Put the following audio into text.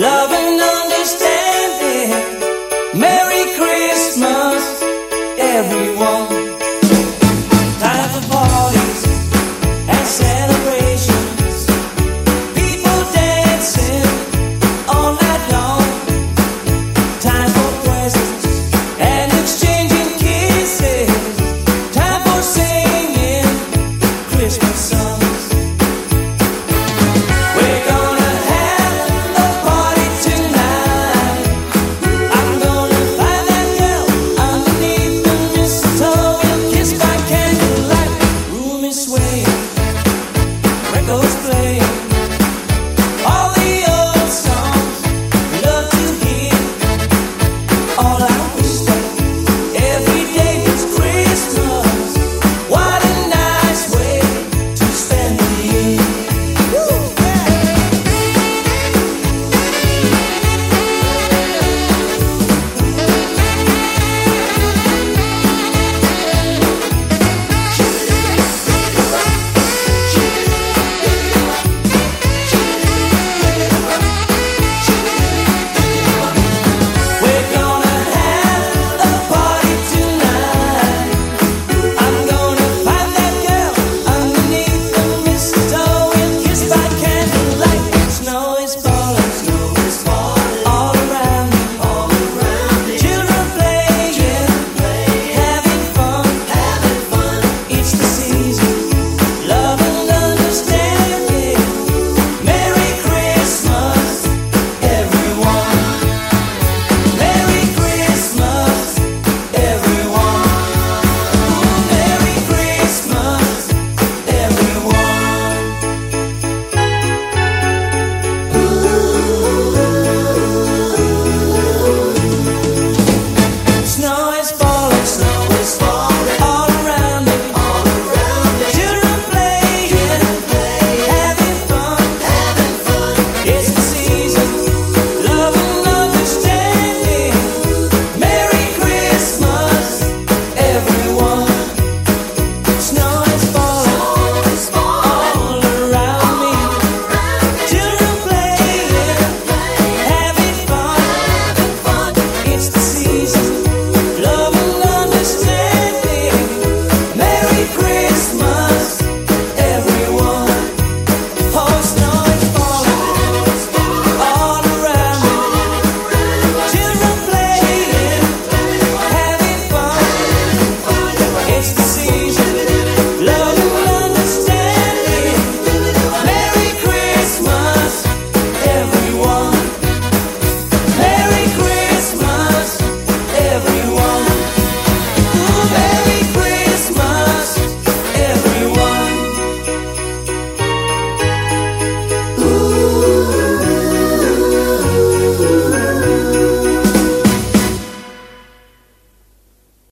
Love and understanding. Merry Christmas, everyone. away